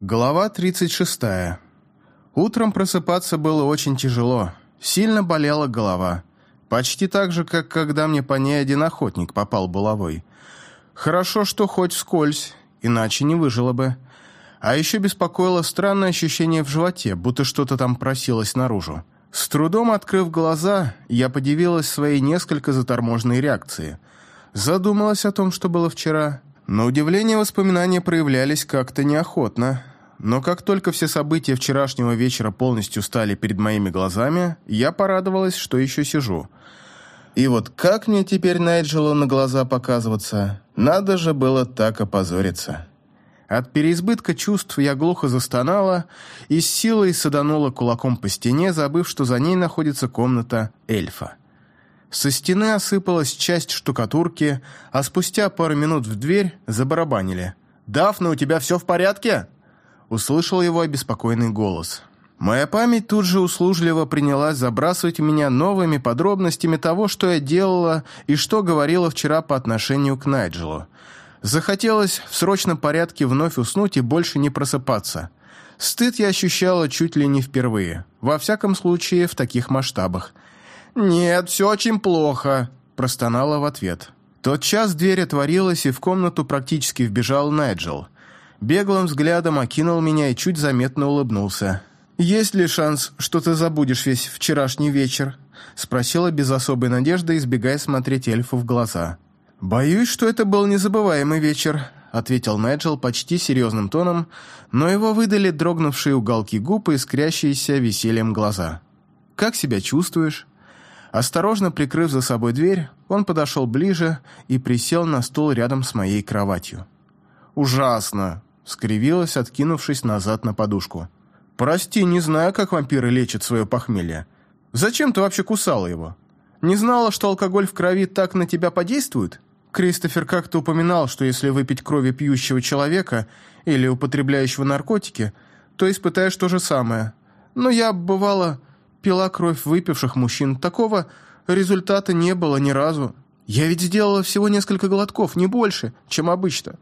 Глава 36. Утром просыпаться было очень тяжело. Сильно болела голова. Почти так же, как когда мне по ней один охотник попал булавой. Хорошо, что хоть вскользь, иначе не выжило бы. А еще беспокоило странное ощущение в животе, будто что-то там просилось наружу. С трудом открыв глаза, я подивилась своей несколько заторможенной реакции. Задумалась о том, что было вчера. На удивление воспоминания проявлялись как-то неохотно. Но как только все события вчерашнего вечера полностью стали перед моими глазами, я порадовалась, что еще сижу. И вот как мне теперь Найджелу на глаза показываться? Надо же было так опозориться. От переизбытка чувств я глухо застонала и с силой саданула кулаком по стене, забыв, что за ней находится комната эльфа. Со стены осыпалась часть штукатурки, а спустя пару минут в дверь забарабанили. «Дафна, у тебя все в порядке?» Услышал его обеспокоенный голос. Моя память тут же услужливо принялась забрасывать меня новыми подробностями того, что я делала и что говорила вчера по отношению к Найджелу. Захотелось в срочном порядке вновь уснуть и больше не просыпаться. Стыд я ощущала чуть ли не впервые. Во всяком случае, в таких масштабах. «Нет, все очень плохо», – простонала в ответ. Тот час дверь отворилась, и в комнату практически вбежал Найджел. Беглым взглядом окинул меня и чуть заметно улыбнулся. «Есть ли шанс, что ты забудешь весь вчерашний вечер?» – спросила без особой надежды, избегая смотреть эльфу в глаза. «Боюсь, что это был незабываемый вечер», — ответил Найджел почти серьезным тоном, но его выдали дрогнувшие уголки губ и искрящиеся весельем глаза. «Как себя чувствуешь?» Осторожно прикрыв за собой дверь, он подошел ближе и присел на стул рядом с моей кроватью. «Ужасно!» — скривилась, откинувшись назад на подушку. «Прости, не знаю, как вампиры лечат свое похмелье. Зачем ты вообще кусала его? Не знала, что алкоголь в крови так на тебя подействует?» Кристофер как-то упоминал, что если выпить крови пьющего человека или употребляющего наркотики, то испытаешь то же самое. Но я, бывало, пила кровь выпивших мужчин. Такого результата не было ни разу. Я ведь сделала всего несколько глотков, не больше, чем обычно.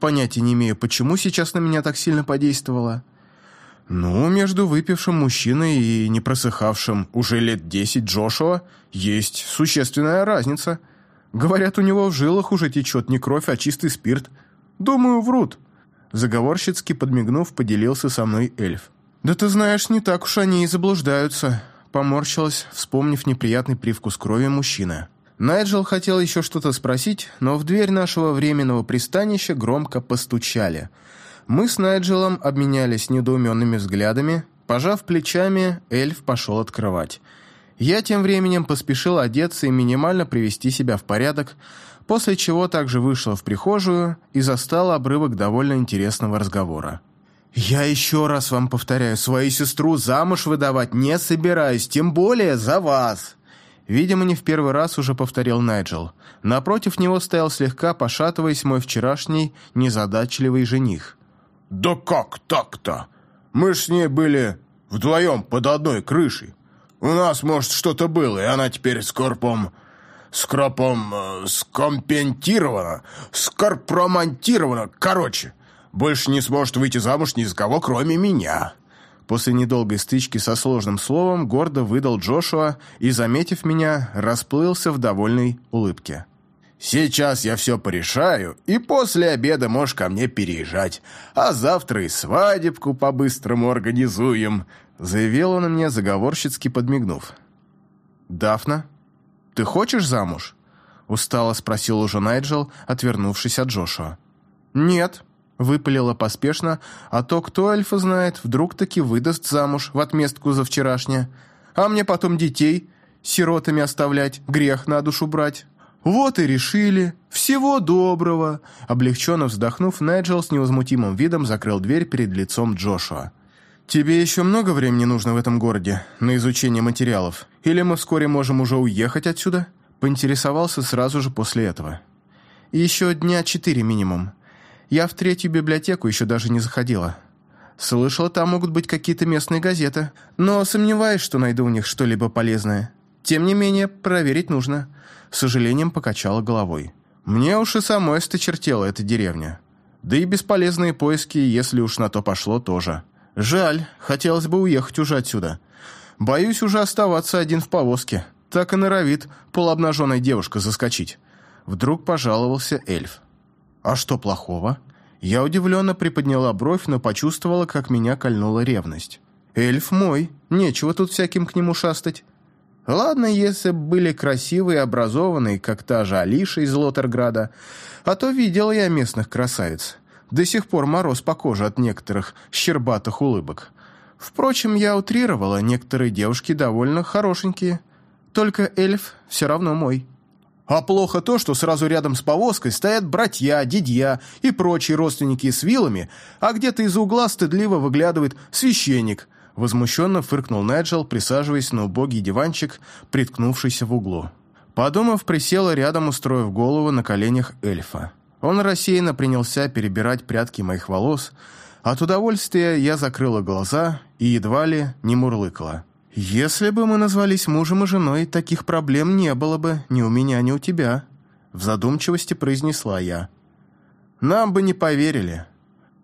Понятия не имею, почему сейчас на меня так сильно подействовало. Ну, между выпившим мужчиной и не просыхавшим уже лет десять Джошуа есть существенная разница – Говорят, у него в жилах уже течет не кровь, а чистый спирт. Думаю, врут». Заговорщицки подмигнув, поделился со мной эльф. «Да ты знаешь, не так уж они и заблуждаются», поморщилась, вспомнив неприятный привкус крови мужчины. Найджел хотел еще что-то спросить, но в дверь нашего временного пристанища громко постучали. Мы с Найджелом обменялись недоуменными взглядами. Пожав плечами, эльф пошел открывать. Я тем временем поспешил одеться и минимально привести себя в порядок, после чего также вышла в прихожую и застала обрывок довольно интересного разговора. «Я еще раз вам повторяю, свою сестру замуж выдавать не собираюсь, тем более за вас!» Видимо, не в первый раз уже повторил Найджел. Напротив него стоял слегка пошатываясь мой вчерашний незадачливый жених. «Да как так-то? Мы ж с ней были вдвоем под одной крышей. У нас, может, что-то было, и она теперь скорпом... Скропом... Э, скомпентирована, скорпромонтирована, короче. Больше не сможет выйти замуж ни за кого, кроме меня». После недолгой стычки со сложным словом гордо выдал Джошуа и, заметив меня, расплылся в довольной улыбке. «Сейчас я все порешаю, и после обеда можешь ко мне переезжать, а завтра и свадебку по-быстрому организуем», Заявил он мне, заговорщицки подмигнув. «Дафна, ты хочешь замуж?» Устало спросил уже Найджел, отвернувшись от Джошуа. «Нет», — выпалила поспешно, а то, кто эльфа знает, вдруг таки выдаст замуж в отместку за вчерашнее. А мне потом детей сиротами оставлять, грех на душу брать. «Вот и решили. Всего доброго!» Облегченно вздохнув, Найджел с невозмутимым видом закрыл дверь перед лицом Джошуа. «Тебе еще много времени нужно в этом городе на изучение материалов? Или мы вскоре можем уже уехать отсюда?» Поинтересовался сразу же после этого. «Еще дня четыре минимум. Я в третью библиотеку еще даже не заходила. Слышала, там могут быть какие-то местные газеты, но сомневаюсь, что найду у них что-либо полезное. Тем не менее, проверить нужно». С сожалением покачала головой. «Мне уж и самой сточертела эта деревня. Да и бесполезные поиски, если уж на то пошло, тоже. Жаль, хотелось бы уехать уже отсюда. Боюсь уже оставаться один в повозке. Так и норовит полуобнаженная девушка заскочить. Вдруг пожаловался эльф. А что плохого? Я удивленно приподняла бровь, но почувствовала, как меня кольнула ревность. Эльф мой, нечего тут всяким к нему шастать. Ладно, если бы были красивые и образованные, как та же Алиша из Лотерграда, а то видел я местных красавиц. До сих пор мороз по коже от некоторых щербатых улыбок. Впрочем, я утрировала, некоторые девушки довольно хорошенькие. Только эльф все равно мой. А плохо то, что сразу рядом с повозкой стоят братья, дядья и прочие родственники с вилами, а где-то из угла стыдливо выглядывает священник. Возмущенно фыркнул Найджел, присаживаясь на убогий диванчик, приткнувшийся в углу. Подумав, присела рядом, устроив голову на коленях эльфа. Он рассеянно принялся перебирать прядки моих волос. От удовольствия я закрыла глаза и едва ли не мурлыкала. «Если бы мы назвались мужем и женой, таких проблем не было бы ни у меня, ни у тебя», в задумчивости произнесла я. «Нам бы не поверили.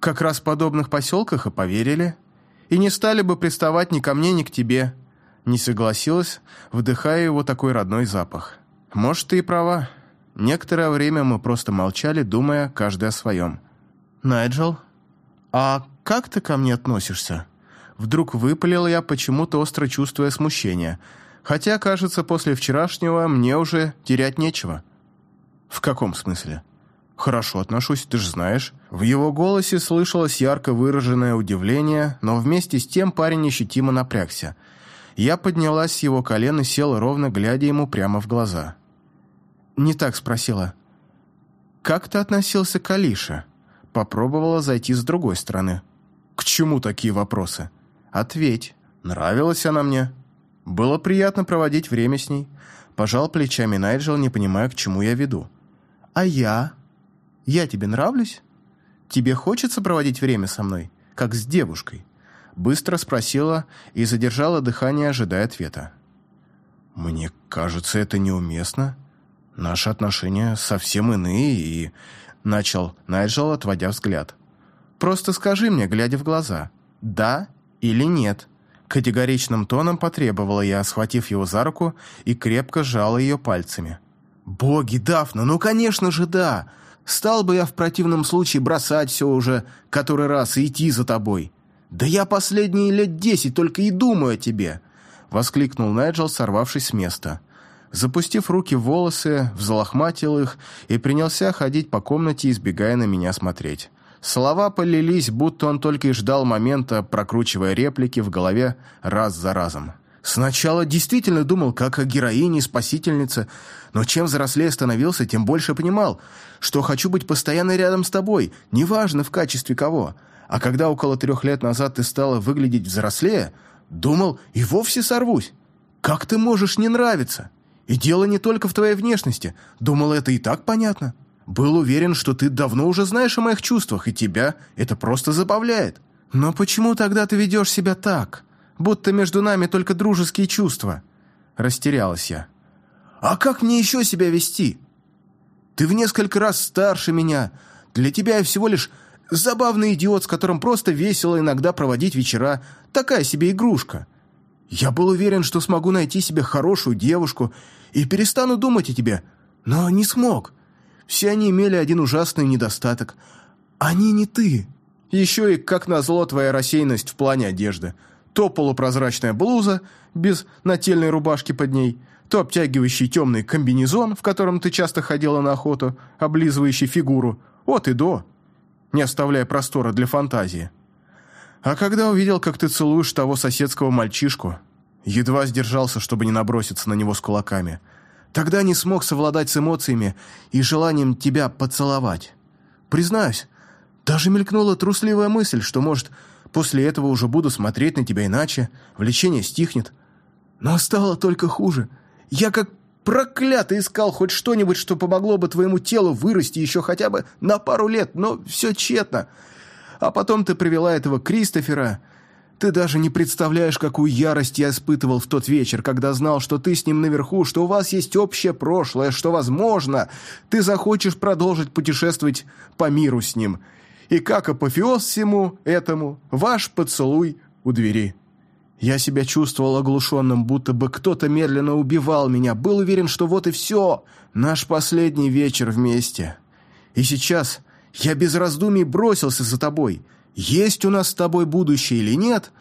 Как раз в подобных поселках и поверили. И не стали бы приставать ни ко мне, ни к тебе». Не согласилась, вдыхая его такой родной запах. «Может, ты и права. Некоторое время мы просто молчали, думая каждый о своем. «Найджел, а как ты ко мне относишься?» Вдруг выпалил я, почему-то остро чувствуя смущение. Хотя, кажется, после вчерашнего мне уже терять нечего. «В каком смысле?» «Хорошо отношусь, ты же знаешь». В его голосе слышалось ярко выраженное удивление, но вместе с тем парень ощутимо напрягся. Я поднялась с его колен и села ровно, глядя ему прямо в глаза. «Не так спросила. Как ты относился к Алише?» Попробовала зайти с другой стороны. «К чему такие вопросы?» «Ответь. Нравилась она мне?» «Было приятно проводить время с ней». Пожал плечами Найджел, не понимая, к чему я веду. «А я? Я тебе нравлюсь? Тебе хочется проводить время со мной, как с девушкой?» Быстро спросила и задержала дыхание, ожидая ответа. «Мне кажется, это неуместно. Наши отношения совсем иные, и...» Начал Найджел, отводя взгляд. «Просто скажи мне, глядя в глаза, да или нет?» Категоричным тоном потребовала я, схватив его за руку и крепко сжала ее пальцами. «Боги, Дафна, ну конечно же да! Стал бы я в противном случае бросать все уже который раз и идти за тобой. Да я последние лет десять только и думаю о тебе!» Воскликнул Найджел, сорвавшись с места. Запустив руки в волосы, взлохматил их и принялся ходить по комнате, избегая на меня смотреть. Слова полились, будто он только и ждал момента, прокручивая реплики в голове раз за разом. Сначала действительно думал, как о героине и спасительнице, но чем взрослее становился, тем больше понимал, что хочу быть постоянно рядом с тобой, неважно в качестве кого. А когда около трех лет назад ты стала выглядеть взрослее, думал, и вовсе сорвусь. Как ты можешь не нравиться? И дело не только в твоей внешности. Думал, это и так понятно. Был уверен, что ты давно уже знаешь о моих чувствах, и тебя это просто забавляет. Но почему тогда ты ведешь себя так? Будто между нами только дружеские чувства. Растерялась я. А как мне еще себя вести? Ты в несколько раз старше меня. Для тебя я всего лишь забавный идиот, с которым просто весело иногда проводить вечера. Такая себе игрушка. Я был уверен, что смогу найти себе хорошую девушку и перестану думать о тебе, но не смог. Все они имели один ужасный недостаток. Они не ты. Еще и, как назло, твоя рассеянность в плане одежды. То полупрозрачная блуза, без нательной рубашки под ней, то обтягивающий темный комбинезон, в котором ты часто ходила на охоту, облизывающий фигуру, от и до, не оставляя простора для фантазии. А когда увидел, как ты целуешь того соседского мальчишку, едва сдержался, чтобы не наброситься на него с кулаками. Тогда не смог совладать с эмоциями и желанием тебя поцеловать. Признаюсь, даже мелькнула трусливая мысль, что, может, после этого уже буду смотреть на тебя иначе, влечение стихнет. Но стало только хуже. Я как проклятый искал хоть что-нибудь, что помогло бы твоему телу вырасти еще хотя бы на пару лет, но все тщетно. А потом ты привела этого Кристофера. Ты даже не представляешь, какую ярость я испытывал в тот вечер, когда знал, что ты с ним наверху, что у вас есть общее прошлое, что, возможно, ты захочешь продолжить путешествовать по миру с ним. И как апофеоз всему этому, ваш поцелуй у двери. Я себя чувствовал оглушенным, будто бы кто-то медленно убивал меня. Был уверен, что вот и все, наш последний вечер вместе. И сейчас я без раздумий бросился за тобой. Есть у нас с тобой будущее или нет,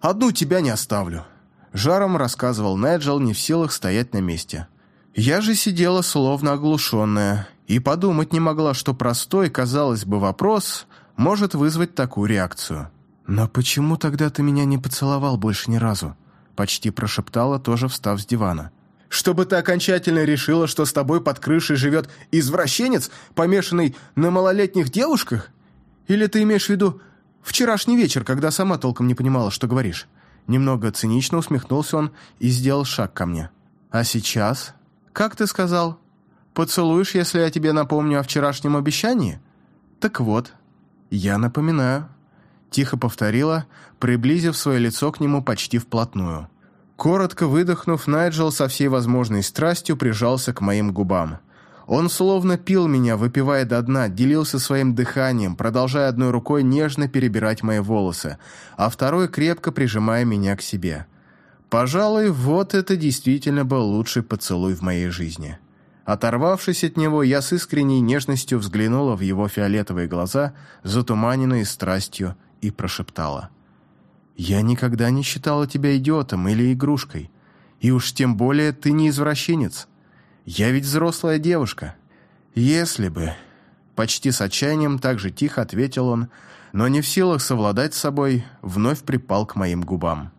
одну тебя не оставлю». Жаром рассказывал Найджел, не в силах стоять на месте. Я же сидела словно оглушенная и подумать не могла, что простой, казалось бы, вопрос может вызвать такую реакцию. «Но почему тогда ты меня не поцеловал больше ни разу?» Почти прошептала, тоже встав с дивана. «Чтобы ты окончательно решила, что с тобой под крышей живет извращенец, помешанный на малолетних девушках? Или ты имеешь в виду вчерашний вечер, когда сама толком не понимала, что говоришь?» Немного цинично усмехнулся он и сделал шаг ко мне. «А сейчас? Как ты сказал? Поцелуешь, если я тебе напомню о вчерашнем обещании? Так вот, я напоминаю». Тихо повторила, приблизив свое лицо к нему почти вплотную. Коротко выдохнув, Найджел со всей возможной страстью прижался к моим губам. Он словно пил меня, выпивая до дна, делился своим дыханием, продолжая одной рукой нежно перебирать мои волосы, а второй крепко прижимая меня к себе. Пожалуй, вот это действительно был лучший поцелуй в моей жизни. Оторвавшись от него, я с искренней нежностью взглянула в его фиолетовые глаза, затуманенные страстью и прошептала. «Я никогда не считала тебя идиотом или игрушкой. И уж тем более ты не извращенец. Я ведь взрослая девушка. Если бы...» Почти с отчаянием так же тихо ответил он, но не в силах совладать с собой, вновь припал к моим губам.